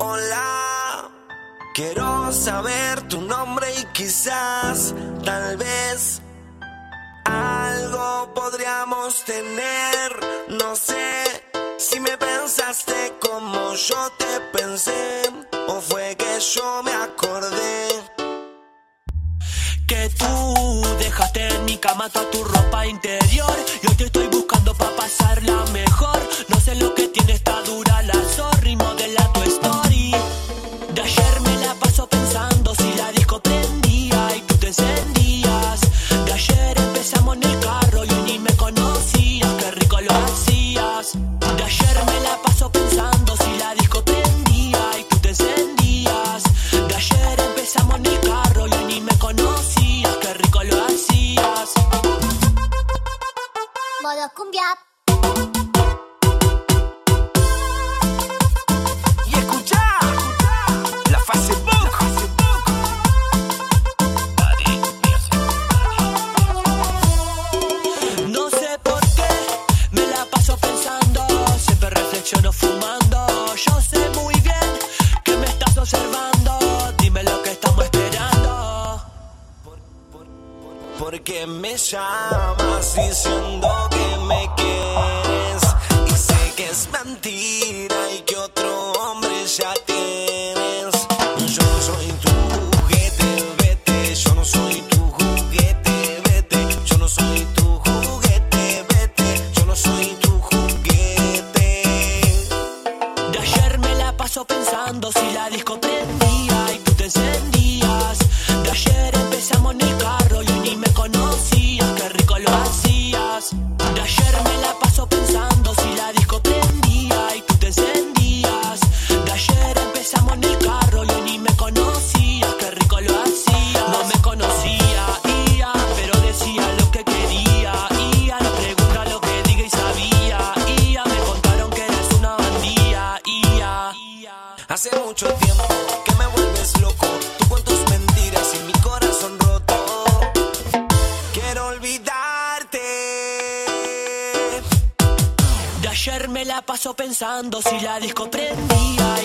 Hola, quiero saber tu nombre y quizás, tal vez, algo podríamos tener. No sé si me pensaste como yo te pensé o fue que yo me acordé. Que tú dejaste en mi cama toda tu ropa interior Y hoy te estoy buscando pa' pasarla mejor paso pensando si la disco prendía y tú te encendías. De ayer empezamos en el carro y ni me conocías Qué rico lo hacías. De ayer me la paso pensando si la disco prendía y tú te encendías. De ayer empezamos en el carro y ni me conocías Qué rico lo hacías. Modo cumbia. Porque me llamas diciendo que me quieres Hace mucho tiempo que me vuelves loco. Tú con tus mentiras y mi corazón roto. Quiero olvidarte. De ayer me la paso pensando si la disco prendía